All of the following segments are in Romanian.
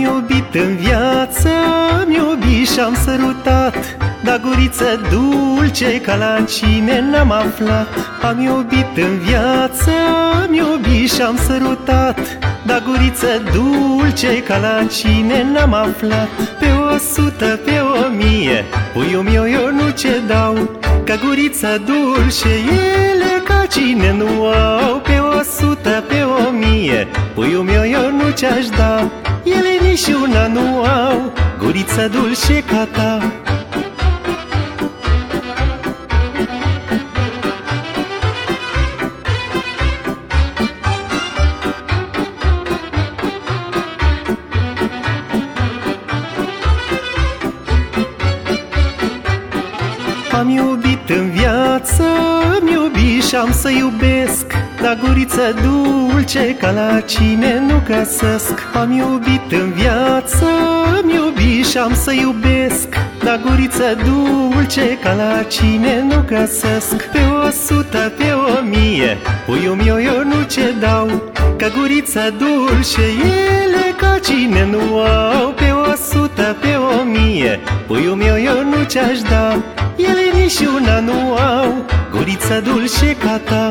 iubit în viață, am iubit și-am sărutat. Dar guriță dulce ca la cine n-am aflat. Am iubit în viață, am iubit și-am sărutat. Dar guriță dulce ca la cine n-am aflat. Pe o sută, pe o mie, puiul meu eu nu ce dau. Ca gurița dulce, ele ca cine nu au. Pe o sută, pe o mie, puiul meu eu nu ce-aș da ele nici una nu au Gurița dulce ca ta Am iubit în viață, am iubit și am să iubesc Dar guriță dulce ca la cine nu găsesc. Am iubit în viață, am iubit și am să iubesc. Dar guriță dulce ca la cine nu găsesc. Pe o sută, pe o mie, puiul meu eu nu ce dau. Ca gurița dulce, ele ca cine nu au. Pe o sută, pe o mie, puiul meu eu nu ce-aș da. Ele nici una nu au. Gurița dulce ca ta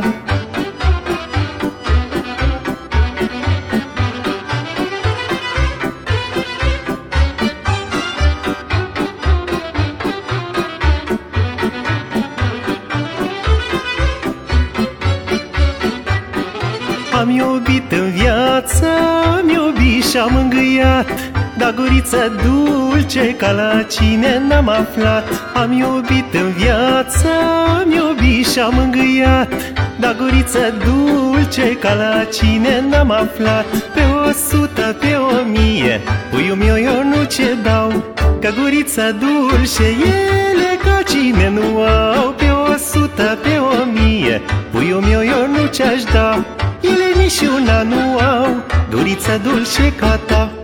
iubit în viață, am iubit și-am îngâiat. Dar guriță dulce ca la cine n-am aflat. Am iubit în viață, am iubit și-am îngâiat. Dar guriță dulce ca la cine n-am aflat. Pe o sută, pe o mie, puiul meu eu nu ce dau. Ca gurița dulce, ele ca cine nu au. Pe o sută, pe o mie, puiul meu eu nu ce-aș da ele nici una nu au Gurița dulce ca ta